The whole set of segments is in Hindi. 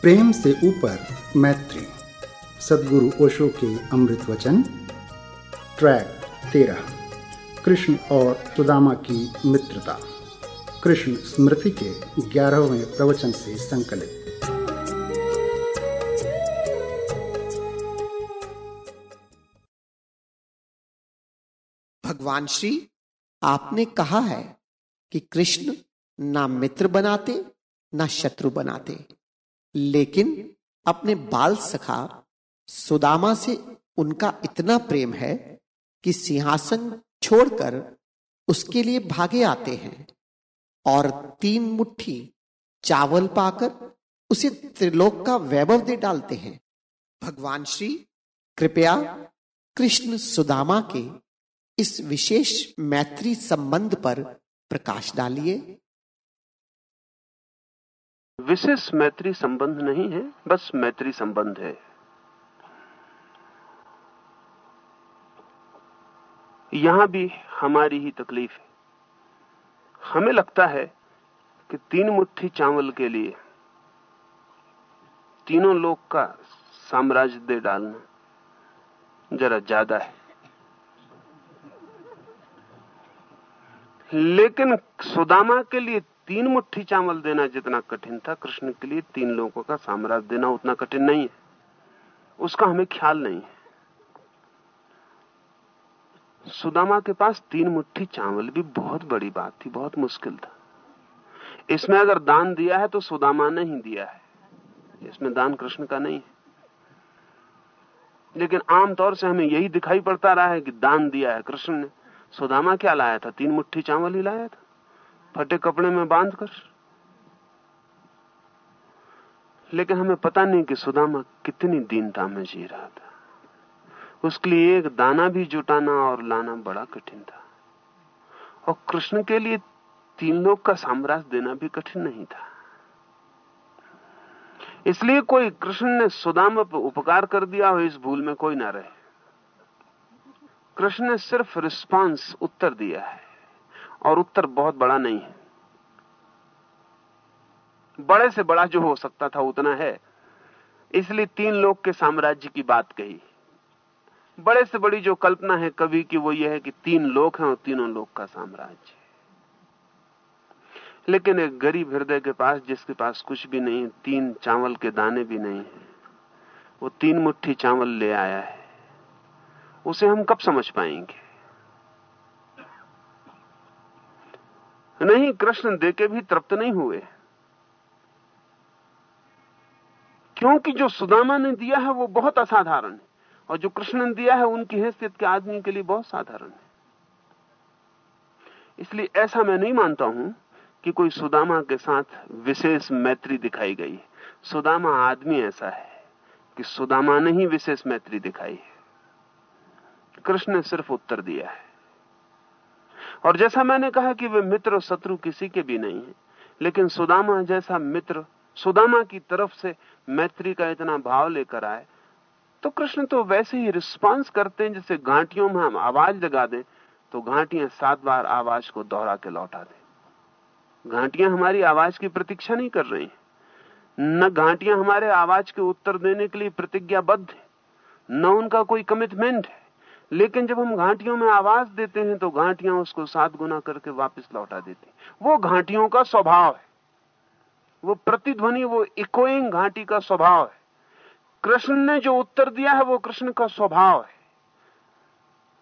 प्रेम से ऊपर मैत्री। सदगुरु ओशो के अमृत वचन। ट्रैक तेरह। कृष्ण और सुदामा की मित्रता। कृष्ण स्मृति के ग्यारहवें प्रवचन से संकलित। भगवान श्री, आपने कहा है कि कृष्ण ना मित्र बनाते, ना शत्रु बनाते। लेकिन अपने बाल सखा सुदामा से उनका इतना प्रेम है कि सिंहासन छोड़कर उसके लिए भागे आते हैं और तीन मुट्ठी चावल पाकर उसे त्रिलोक का वैभव दे डालते हैं। भगवान श्री, कृपया कृष्ण सुदामा के इस विशेष मैत्री संबंध पर प्रकाश डालिए। विशेष मैत्री संबंध नहीं है, बस मैत्री संबंध है। यहाँ भी हमारी ही तकलीफ़ है। हमें लगता है कि तीन मुट्ठी चावल के लिए तीनों लोग का साम्राज्य दे डालना जरा ज़्यादा है। लेकिन सुदामा के लिए तीन मुट्ठी चावल देना जितना कठिन था, कृष्ण के लिए तीन लोगों का साम्राज्य देना उतना कठिन नहीं है। उसका हमें ख्याल नहीं है। सुदामा के पास तीन मुट्ठी चावल भी बहुत बड़ी बात थी, बहुत मुश्किल था। इसमें अगर दान दिया है तो सुदामा ने ही दिया है। इसमें दान कृष्ण का नहीं है। लेकिन आमतौर से हमें यही दिखाई पड़ता रहा है कि दान दिया है कृष्ण ने। सुदामा क्या लाया था? तीन मुट्ठी चावल ही लाया था। फटे कपड़े में बाँध कर लेकिन हमें पता नहीं कि सुदामा कितनी दीनता में जी रहा था। उसके लिए एक दाना भी जुटाना और लाना बड़ा कठिन था। और कृष्ण के लिए तीन लोग का साम्राज्य देना भी कठिन नहीं था। इसलिए कोई कृष्ण ने सुदामा पर उपकार कर दिया हो इस भूल में कोई ना रहे। कृष्ण ने सिर्फ़ रिस्पांस उत्तर दिया है। और उत्तर बहुत बड़ा नहीं है। बड़े से बड़ा जो हो सकता था उतना है। इसलिए तीन लोग के साम्राज्य की बात कही। बड़े से बड़ी जो कल्पना है कवि की वो ये है कि तीन लोग हैं और तीनों लोग का साम्राज्य लेकिन एक गरीब हृदय के पास जिसके पास कुछ भी नहीं, तीन चावल के दाने भी नहीं है, वो तीन मुट्ठी चावल ले आया है। उसे हम कब समझ पाएँगे? नहीं, कृष्ण देके भी तृप्त नहीं हुए। क्योंकि जो सुदामा ने दिया है, वो बहुत असाधारण है। और जो कृष्ण ने दिया है, उनकी हैसियत के आदमी के लिए बहुत साधारण है। इसलिए ऐसा मैं नहीं मानता हूँ कि कोई सुदामा के साथ विशेष मैत्री दिखाई गई है। सुदामा आदमी ऐसा है कि सुदामा ने ही विशेष मैत्री दिखाई है। कृष्ण ने सिर्फ़ उत्तर दिया है। और जैसा मैंने कहा कि वे मित्र शत्रु किसी के भी नहीं है, लेकिन सुदामा जैसा मित्र सुदामा की तरफ़ से मैत्री का इतना भाव लेकर आए तो कृष्ण तो वैसे ही रिस्पांस करते हैं, जैसे घाटियों में हम आवाज़ लगा दें तो घाटियाँ सात बार आवाज़ को दोहरा के लौटा दें। घाटियाँ हमारी आवाज़ की प्रतीक्षा नहीं कर रही न घाटियाँ हमारे आवाज़ के उत्तर देने के लिए प्रतिज्ञाबद्ध है, न उनका कोई कमिटमेंट है। लेकिन जब हम घाटियों में आवाज़ देते हैं तो घाटियाँ उसको सात गुना करके वापस लौटा देती वो घाटियों का स्वभाव है। वो प्रतिध्वनि, वो इकोइंग घाटी का स्वभाव है। कृष्ण ने जो उत्तर दिया है, वो कृष्ण का स्वभाव है।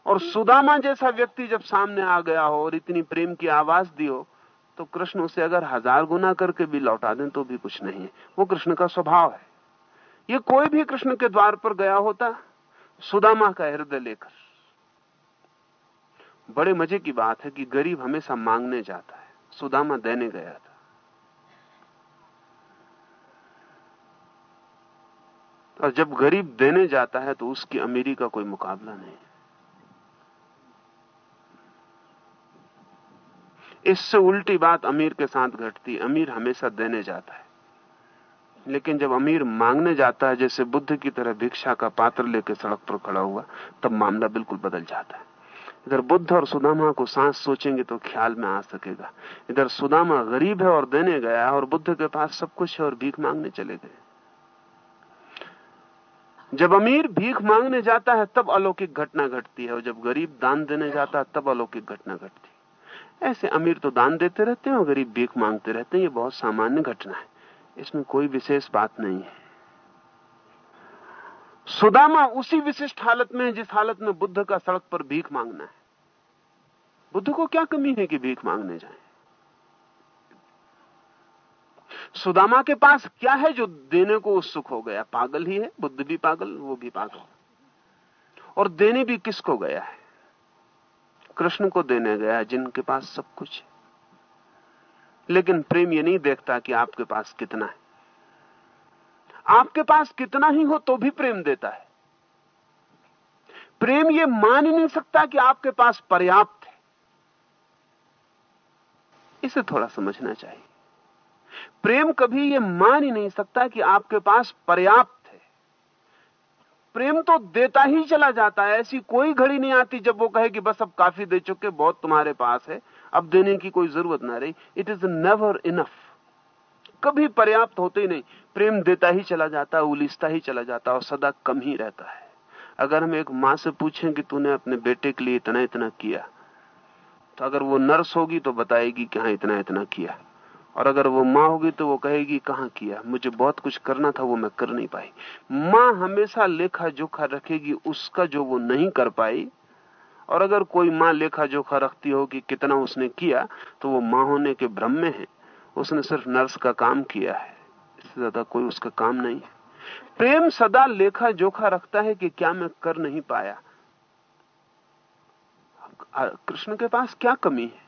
और सुदामा जैसा व्यक्ति जब सामने आ गया हो और इतनी प्रेम की आवाज़ दी हो तो कृष्ण उसे अगर हज़ार गुना करके भी लौटा दें तो भी कुछ नहीं है। वो कृष्ण का स्वभाव है। ये कोई भी कृष्ण के द्वार पर गया होता सुदामा का हृदय लेकर। बड़े मज़े की बात है कि गरीब हमेशा मांगने जाता है। सुदामा देने गया था। और जब गरीब देने जाता है तो उसकी अमीरी का कोई मुकाबला नहीं। इससे उल्टी बात अमीर के साथ घटती। अमीर हमेशा देने जाता है। लेकिन जब अमीर मांगने जाता है, जैसे बुद्ध की तरह भिक्षा का पात्र लेकर सड़क पर खड़ा हुआ, तब मामला बिल्कुल बदल जाता है। इधर बुद्ध और सुदामा को सांस सोचेंगे तो ख्याल में आ सकेगा। इधर सुदामा गरीब है और देने गया और बुद्ध के पास सब कुछ है और भीख मांगने चले गए। जब अमीर भीख मांगने जाता है, तब अलौकिक घटना घटती है और जब गरीब दान देने जाता है, तब अलौकिक घटना घटती है। ऐसे अमीर तो दान देते रहते हैं और गरीब भीख मांगते रहते हैं, ये बहुत सामान्य घटना है। इसमें कोई विशेष बात नहीं है। सुदामा उसी विशिष्ट हालत में है, जिस हालत में बुद्ध का सड़क पर भीख मांगना है। बुद्ध को क्या कमी है कि भीख मांगने जाए? सुदामा के पास क्या है जो देने को उत्सुक हो गया? पागल ही है, बुद्ध भी पागल, वो भी पागल। और देने भी किसको गया है? कृष्ण को देने गया जिनके पास सब कुछ है। लेकिन प्रेम ये नहीं देखता कि आपके पास कितना है। आपके पास कितना ही हो तो भी प्रेम देता है। प्रेम ये मान ही नहीं सकता कि आपके पास पर्याप्त है। इसे थोड़ा समझना चाहिए। प्रेम कभी ये मान ही नहीं सकता कि आपके पास पर्याप्त है। प्रेम तो देता ही चला जाता है। ऐसी कोई घड़ी नहीं आती जब वो कहे कि बस अब काफ़ी दे चुके, बहुत तुम्हारे पास है। अब देने की कोई ज़रूरत ना रही। इट इज़ नेवर इनफ कभी पर्याप्त होते ही नहीं। प्रेम देता ही चला जाता है, उलिसता ही चला जाता है और सदा कम ही रहता है। अगर हम एक माँ से पूछें कि तूने अपने बेटे के लिए इतना इतना किया तो अगर वो नर्स होगी तो बताएगी कि हाँ इतना इतना किया। और अगर वो माँ होगी तो वो कहेगी, कहाँ किया? मुझे बहुत कुछ करना था, वो मैं कर नहीं पाई। माँ हमेशा लेखा जोखा रखेगी, उसका जो वो नहीं कर पाई और अगर कोई माँ लेखा जोखा रखती हो कि कितना उसने किया तो वो माँ होने के भ्रम में है। उसने सिर्फ़ नर्स का काम किया है। इससे ज़्यादा कोई उसका काम नहीं है। प्रेम सदा लेखा जोखा रखता है कि क्या मैं कर नहीं पाया। कृष्ण के पास क्या कमी है?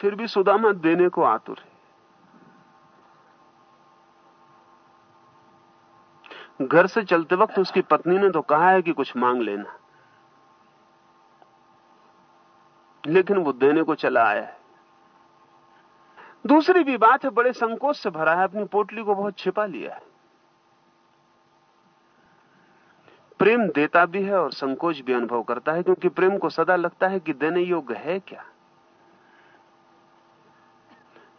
फिर भी सुदामा देने को आतुर है। घर से चलते वक्त उसकी पत्नी ने तो कहा है कि कुछ मांग लेना। लेकिन वो देने को चला आया है। दूसरी भी बात है, बड़े संकोच से भरा है, अपनी पोटली को बहुत छिपा लिया है। प्रेम देता भी है और संकोच भी अनुभव करता है, क्योंकि प्रेम को सदा लगता है कि देने योग्य है क्या।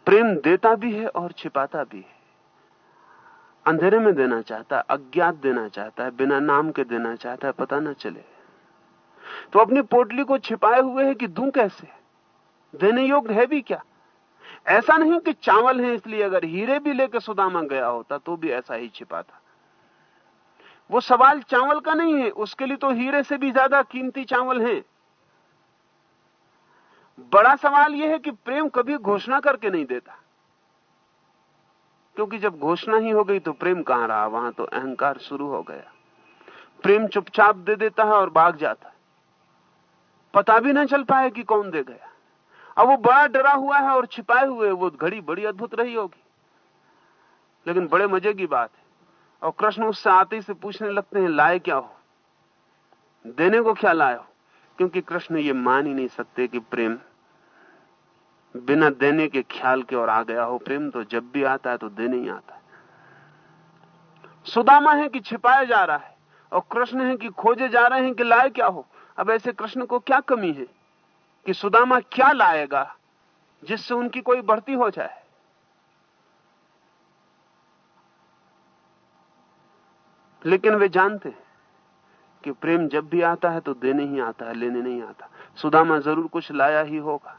प्रेम देता भी है और छिपाता भी है। अंधेरे में देना चाहता, अज्ञात देना चाहता है, बिना नाम के देना चाहता है, पता ना चले। तो अपनी पोटली को छिपाए हुए है कि दू कैसे? देने योग्य है भी क्या? ऐसा नहीं कि चावल है, इसलिए अगर हीरे भी लेकर सुदामा गया होता तो भी ऐसा ही छिपाता वो सवाल चावल का नहीं है, उसके लिए तो हीरे से भी ज़्यादा कीमती चावल हैं। बड़ा सवाल यह है कि प्रेम कभी घोषणा करके नहीं देता। क्योंकि जब घोषणा ही हो गई तो प्रेम कहाँ रहा? वहाँ तो अहंकार शुरू हो गया। प्रेम चुपचाप दे देता है और भाग जाता है। पता भी ना चल पाए कि कौन दे गया। अब वो बड़ा डरा हुआ है और छिपाए हुए, वो घड़ी बड़ी अद्भुत रही होगी। लेकिन बड़े मज़े की बात है। और कृष्ण उससे आते ही से पूछने लगते हैं, लाए क्या हो? देने को क्या लाए हो? क्योंकि कृष्ण ये मान ही नहीं सकते कि प्रेम बिना देने के ख्याल के और आ गया हो। प्रेम तो जब भी आता है तो देने ही आता है। सुदामा है कि छिपाया जा रहा है और कृष्ण है कि खोजे जा रहे हैं कि लाए क्या हो? अब ऐसे कृष्ण को क्या कमी है कि सुदामा क्या लाएगा जिससे उनकी कोई बढ़ती हो जाए? लेकिन वे जानते हैं कि प्रेम जब भी आता है तो देने ही आता है, लेने नहीं आता। सुदामा ज़रूर कुछ लाया ही होगा।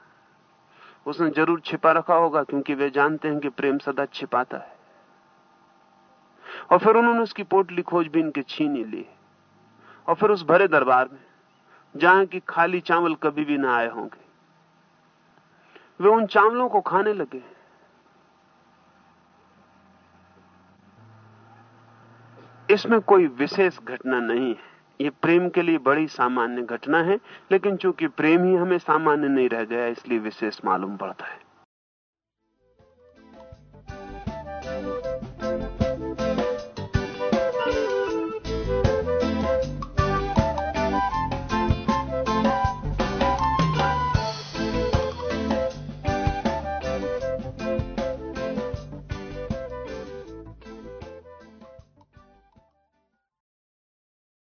उसने ज़रूर छिपा रखा होगा क्योंकि वे जानते हैं कि प्रेम सदा छिपाता है। और फिर उन्होंने उसकी पोटली खोजबीन के छीन ली। और फिर उस भरे दरबार में जहाँ की खाली चावल कभी भी ना आए होंगे। वे उन चावलों को खाने लगे। इसमें कोई विशेष घटना नहीं है। ये प्रेम के लिए बड़ी सामान्य घटना है, लेकिन चूँकि प्रेम ही हमें सामान्य नहीं रह गया, इसलिए विशेष मालूम पड़ता है।